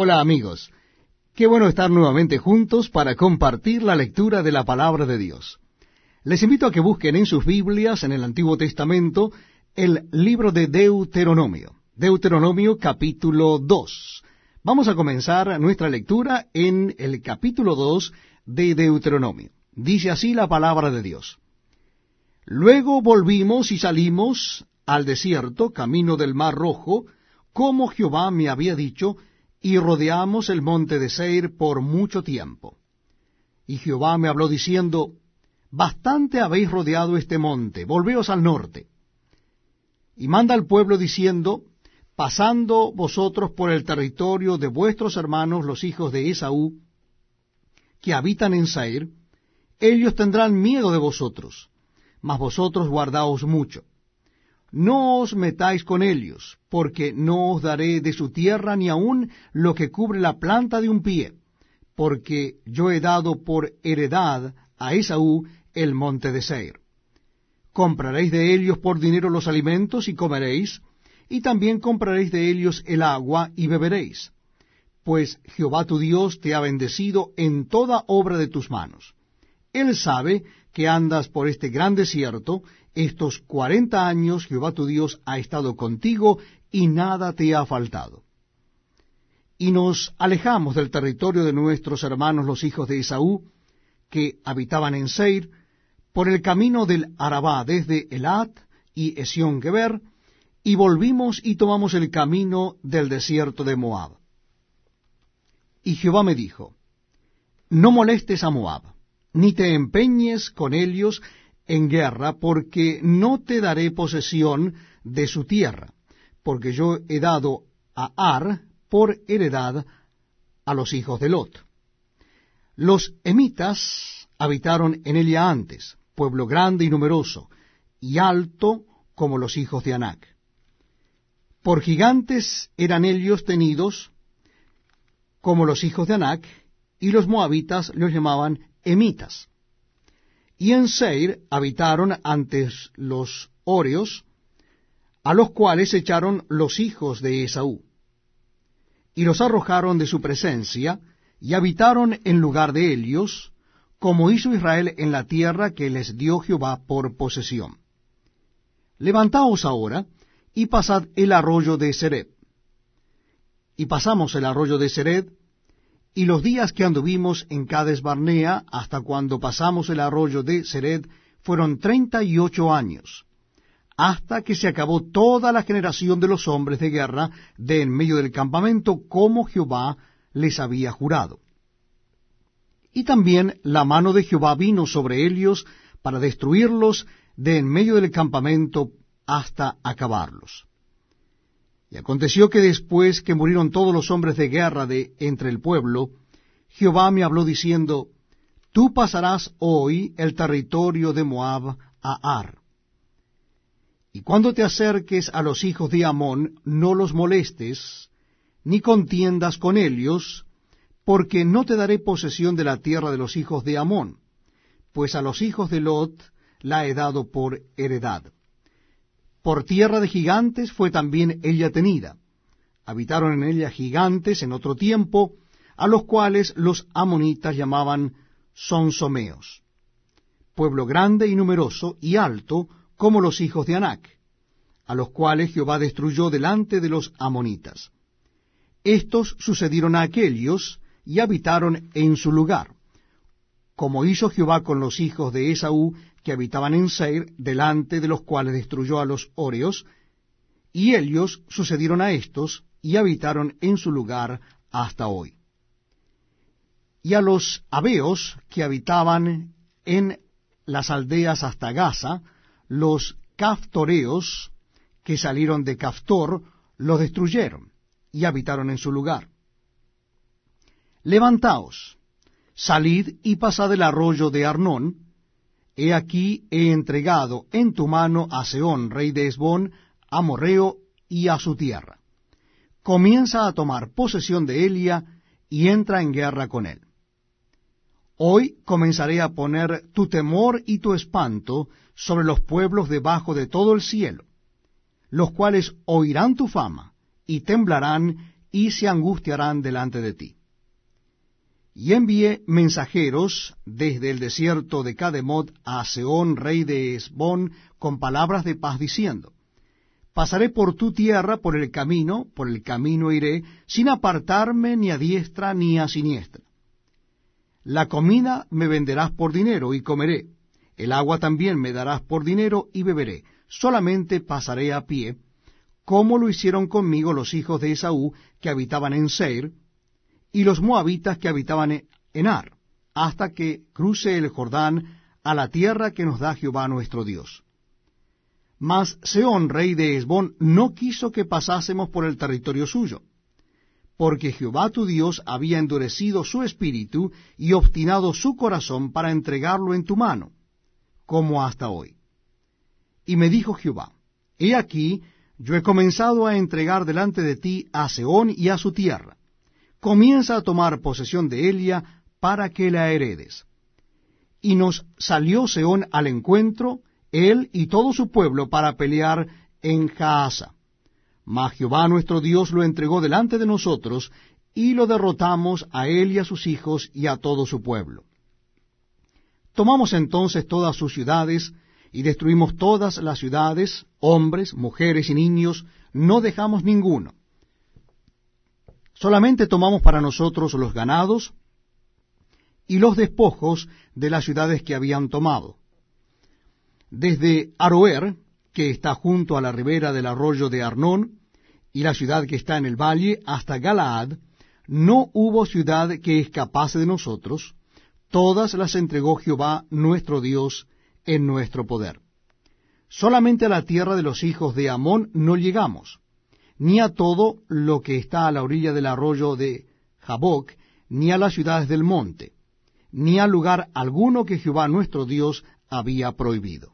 Hola amigos, qué bueno estar nuevamente juntos para compartir la lectura de la palabra de Dios. Les invito a que busquen en sus Biblias, en el Antiguo Testamento, el libro de Deuteronomio. Deuteronomio capítulo 2. Vamos a comenzar nuestra lectura en el capítulo 2 de Deuteronomio. Dice así la palabra de Dios. Luego volvimos y salimos al desierto, camino del mar rojo, como Jehová me había dicho, y rodeamos el monte de Seir por mucho tiempo. Y Jehová me habló diciendo, Bastante habéis rodeado este monte, volveos al norte. Y manda al pueblo diciendo, Pasando vosotros por el territorio de vuestros hermanos los hijos de Esaú, que habitan en Seir, ellos tendrán miedo de vosotros, mas vosotros guardaos mucho no os metáis con ellos, porque no os daré de su tierra ni aun lo que cubre la planta de un pie, porque yo he dado por heredad a Esaú el monte de Seir. Compraréis de ellos por dinero los alimentos y comeréis, y también compraréis de ellos el agua y beberéis, pues Jehová tu Dios te ha bendecido en toda obra de tus manos. Él sabe que andas por este gran desierto, estos cuarenta años Jehová tu Dios ha estado contigo y nada te ha faltado. Y nos alejamos del territorio de nuestros hermanos los hijos de Esaú, que habitaban en Seir, por el camino del Arabá desde Elat y Esión Geber, y volvimos y tomamos el camino del desierto de Moab. Y Jehová me dijo, No molestes a Moab, ni te empeñes con ellos, en guerra, porque no te daré posesión de su tierra, porque yo he dado a Ar por heredad a los hijos de Lot. Los emitas habitaron en ella antes, pueblo grande y numeroso, y alto como los hijos de Anac. Por gigantes eran ellos tenidos como los hijos de Anac, y los moabitas los llamaban emitas. Y en Seir habitaron antes los Oreos, a los cuales echaron los hijos de Esaú. Y los arrojaron de su presencia, y habitaron en lugar de ellos, como hizo Israel en la tierra que les dio Jehová por posesión. Levantaos ahora, y pasad el arroyo de Sered. Y pasamos el arroyo de Sered, y los días que anduvimos en Cades Barnea hasta cuando pasamos el arroyo de Sered fueron treinta y ocho años, hasta que se acabó toda la generación de los hombres de guerra de en medio del campamento, como Jehová les había jurado. Y también la mano de Jehová vino sobre ellos para destruirlos de en medio del campamento hasta acabarlos. Y aconteció que después que murieron todos los hombres de guerra de entre el pueblo, Jehová me habló diciendo, Tú pasarás hoy el territorio de Moab a Ar. Y cuando te acerques a los hijos de Amón, no los molestes, ni contiendas con ellos, porque no te daré posesión de la tierra de los hijos de Amón, pues a los hijos de Lot la he dado por heredad. Por tierra de gigantes fue también ella tenida. Habitaron en ella gigantes en otro tiempo, a los cuales los amonitas llamaban sonsomeos. Pueblo grande y numeroso y alto como los hijos de Anac, a los cuales Jehová destruyó delante de los amonitas. Estos sucedieron a aquellos y habitaron en su lugar, como hizo Jehová con los hijos de Esaú que habitaban en Seir, delante de los cuales destruyó a los Oreos, y ellos sucedieron a estos, y habitaron en su lugar hasta hoy. Y a los Abeos que habitaban en las aldeas hasta Gaza, los Caftoreos que salieron de Caftor, los destruyeron, y habitaron en su lugar. Levantaos, salid y pasad el arroyo de Arnón, He aquí he entregado en tu mano a Seón, rey de Esbón, a Morreo y a su tierra. Comienza a tomar posesión de Elia y entra en guerra con él. Hoy comenzaré a poner tu temor y tu espanto sobre los pueblos debajo de todo el cielo, los cuales oirán tu fama y temblarán y se angustiarán delante de ti. Y envié mensajeros desde el desierto de Cademot a Seón, rey de Esbón, con palabras de paz, diciendo, Pasaré por tu tierra por el camino, por el camino iré, sin apartarme ni a diestra ni a siniestra. La comida me venderás por dinero y comeré, el agua también me darás por dinero y beberé, solamente pasaré a pie, como lo hicieron conmigo los hijos de Esaú que habitaban en Seir, y los moabitas que habitaban en Ar, hasta que cruce el Jordán a la tierra que nos da Jehová nuestro Dios. Mas Seón, rey de Esbón, no quiso que pasásemos por el territorio suyo, porque Jehová tu Dios había endurecido su espíritu y obstinado su corazón para entregarlo en tu mano, como hasta hoy. Y me dijo Jehová, He aquí, yo he comenzado a entregar delante de ti a Seón y a su tierra. Comienza a tomar posesión de Elia para que la heredes. Y nos salió Seón al encuentro, él y todo su pueblo, para pelear en Jaasa. Mas Jehová nuestro Dios lo entregó delante de nosotros, y lo derrotamos a él y a sus hijos y a todo su pueblo. Tomamos entonces todas sus ciudades, y destruimos todas las ciudades, hombres, mujeres y niños, no dejamos ninguno. Solamente tomamos para nosotros los ganados y los despojos de las ciudades que habían tomado. Desde Aroer, que está junto a la ribera del arroyo de Arnón, y la ciudad que está en el valle, hasta Galaad, no hubo ciudad que escapase de nosotros, todas las entregó Jehová nuestro Dios en nuestro poder. Solamente a la tierra de los hijos de Amón no llegamos, ni a todo lo que está a la orilla del arroyo de Jaboc, ni a las ciudades del monte, ni a lugar alguno que Jehová nuestro Dios había prohibido.